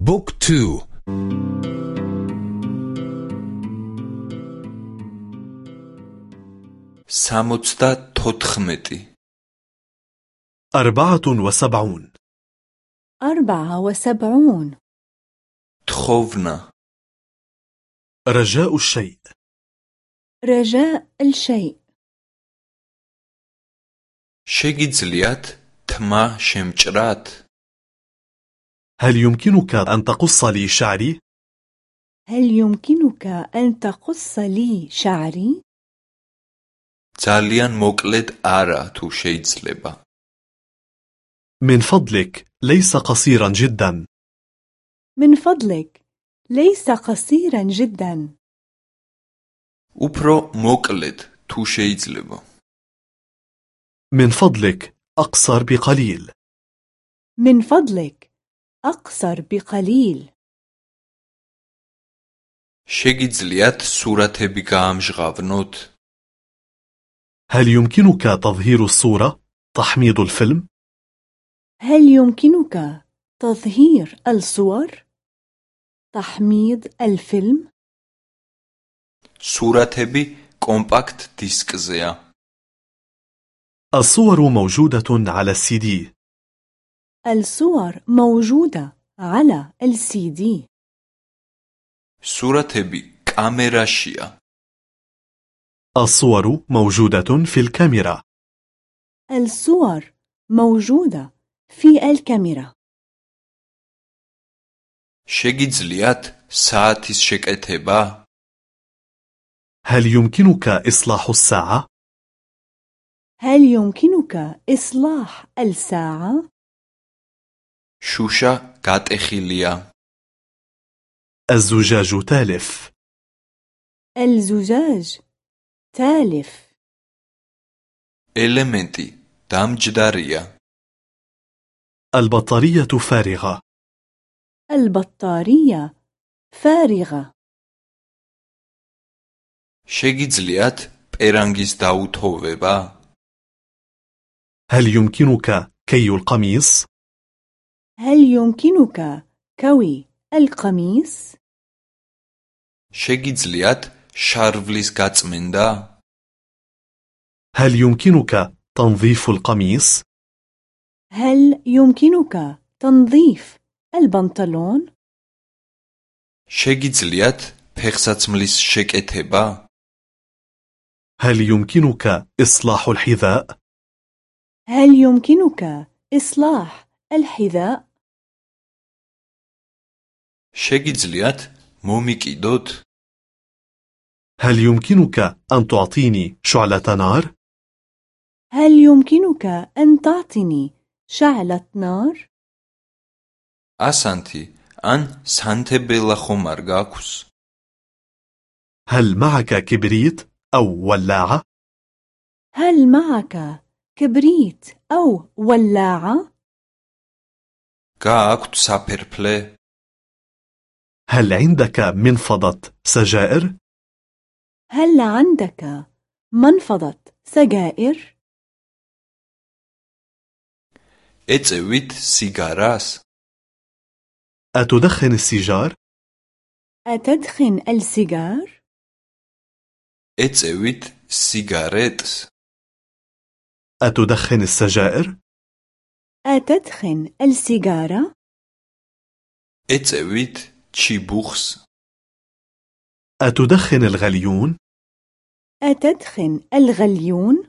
book two. სამოცდათოთხმეტი أربعة وسبعون. أربعة وسبعون. თხოვნა رجاء الشيء. رجاء الشيء. შეგიძლიათ تما شمجرات هل يمكنك أن تقص لي شعري؟ هل يمكنك أن تقص لي شعري؟ ძალიან მოკლედ არა თუ შეიძლება. من فضلك ليس قصيرا جدا من فضلك ليس قصيرا جدا უფრო მოკლედ თუ შეიძლება. من فضلك أقصر بقليل من فضلك أقصر بقليل შეგიძლიათ სურათები გაამჟღავნოთ? هل يمكنك تظهير الصورة؟ تحميض الفيلم؟ هل يمكنك تظهير الصور؟ تحميض الفيلم؟ სურათები კომპაქტ დისკზეა. الصور موجودة على السي دي الصور موجودة على السي دي სურათები კამერაშია. الصور موجودة في الكاميرا الصور موجودة في الكاميرا შეგიძლიათ საათის შეკეთება? هل يمكنك إصلاح الساعة؟ هل يمكنك إصلاح الساعة؟ შუშა გატეხილია. الزجاج تالف الزجاج تالف ელემენტი დამჯდარია. البطارية فارغة البطارية فارغة შეგიძლიათ პერანგის დაუთოვება? هل يمكنك كي القميص؟ هل يمكنك كوي القميص؟ შეგიძლიათ შარვლის გაწმენდა? هل يمكنك تنظيف القميص؟ هل يمكنك تنظيف البنطلون؟ შეგიძლიათ ფეხსაცმლის შეკეთება? هل يمكنك إصلاح الحذاء؟ هل يمكنك إصلاح الحذاء؟ შეგიძლიათ მომიკიდოთ? هل يمكنك أن تعطيني شعلة نار؟ هل يمكنك أن تعطني شعلة نار؟ ასანთი ან სანთებელა ხომ არ გაქვს? هل معك كبريت أو ولاعة؟ هل معك كبريت أو ولاعة؟ გააქვთ საფერფლე? هل عندك منفضة سجائر؟ هل عندك منفضة سجائر؟ ეწევით სიგარას? أتدخن السيجار؟ أتدخن السيجار؟ ეწევით სიგარეტს? أتدخن السجائر؟ أتدخن السيجارة؟ ეწევით شيبوخس أتدخن الغليون؟ أتدخن الغليون؟